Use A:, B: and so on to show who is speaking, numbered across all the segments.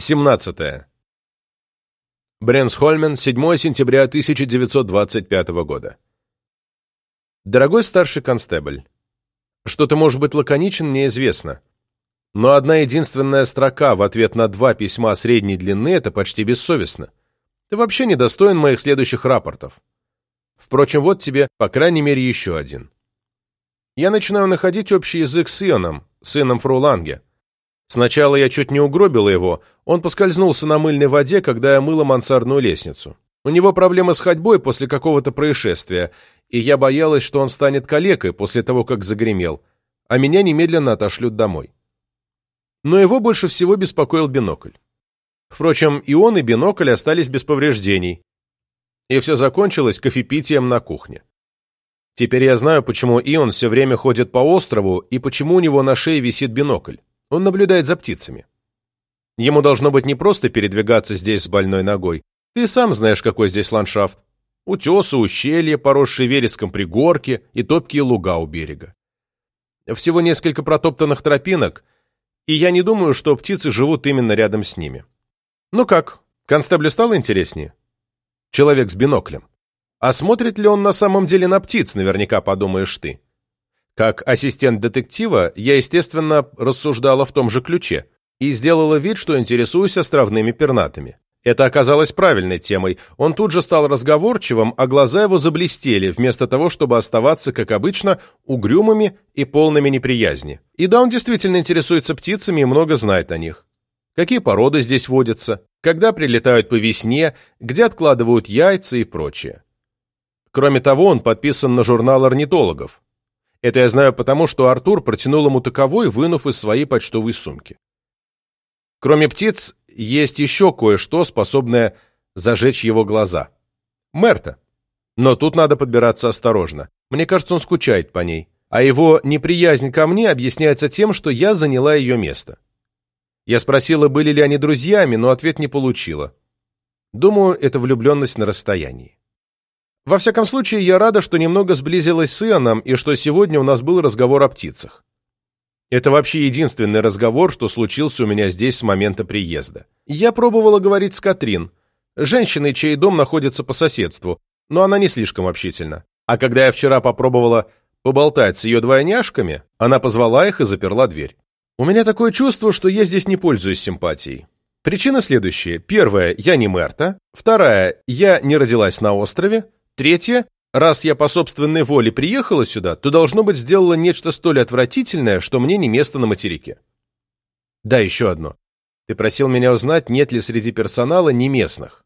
A: 17. Бренсхольмен, 7 сентября 1925 года. Дорогой старший констебль, что ты можешь быть лаконичен, мне известно. Но одна единственная строка в ответ на два письма средней длины – это почти бессовестно. Ты вообще не достоин моих следующих рапортов. Впрочем, вот тебе, по крайней мере, еще один. Я начинаю находить общий язык с Ионом, сыном Фруланге. Сначала я чуть не угробила его, он поскользнулся на мыльной воде, когда я мыла мансардную лестницу. У него проблемы с ходьбой после какого-то происшествия, и я боялась, что он станет калекой после того, как загремел, а меня немедленно отошлют домой. Но его больше всего беспокоил бинокль. Впрочем, и он, и бинокль остались без повреждений, и все закончилось кофепитием на кухне. Теперь я знаю, почему Ион все время ходит по острову и почему у него на шее висит бинокль. Он наблюдает за птицами. Ему должно быть не просто передвигаться здесь с больной ногой. Ты сам знаешь, какой здесь ландшафт. Утесы, ущелья, поросшие вереском пригорки и топкие луга у берега. Всего несколько протоптанных тропинок, и я не думаю, что птицы живут именно рядом с ними. Ну как, констеблю стало интереснее? Человек с биноклем. А смотрит ли он на самом деле на птиц, наверняка подумаешь ты. Как ассистент детектива, я, естественно, рассуждала в том же ключе и сделала вид, что интересуюсь островными пернатыми. Это оказалось правильной темой. Он тут же стал разговорчивым, а глаза его заблестели, вместо того, чтобы оставаться, как обычно, угрюмыми и полными неприязни. И да, он действительно интересуется птицами и много знает о них. Какие породы здесь водятся, когда прилетают по весне, где откладывают яйца и прочее. Кроме того, он подписан на журнал орнитологов. Это я знаю потому, что Артур протянул ему таковой, вынув из своей почтовой сумки. Кроме птиц, есть еще кое-что, способное зажечь его глаза. Мерта. Но тут надо подбираться осторожно. Мне кажется, он скучает по ней. А его неприязнь ко мне объясняется тем, что я заняла ее место. Я спросила, были ли они друзьями, но ответ не получила. Думаю, это влюбленность на расстоянии. Во всяком случае, я рада, что немного сблизилась с Ионом и что сегодня у нас был разговор о птицах. Это вообще единственный разговор, что случился у меня здесь с момента приезда. Я пробовала говорить с Катрин, женщиной, чей дом находится по соседству, но она не слишком общительна. А когда я вчера попробовала поболтать с ее двойняшками, она позвала их и заперла дверь. У меня такое чувство, что я здесь не пользуюсь симпатией. Причина следующая. Первая, я не Мерта. Вторая, я не родилась на острове. Третье, раз я по собственной воле приехала сюда, то, должно быть, сделала нечто столь отвратительное, что мне не место на материке. Да, еще одно. Ты просил меня узнать, нет ли среди персонала не местных.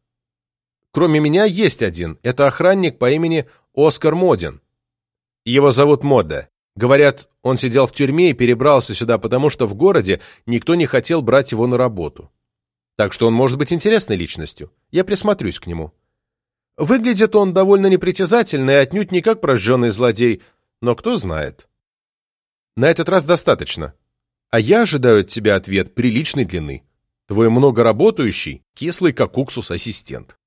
A: Кроме меня есть один. Это охранник по имени Оскар Модин. Его зовут Мода. Говорят, он сидел в тюрьме и перебрался сюда, потому что в городе никто не хотел брать его на работу. Так что он может быть интересной личностью. Я присмотрюсь к нему. Выглядит он довольно непритязательно и отнюдь не как прожженный злодей, но кто знает. На этот раз достаточно. А я ожидаю от тебя ответ приличной длины. Твой многоработающий, кислый как уксус ассистент.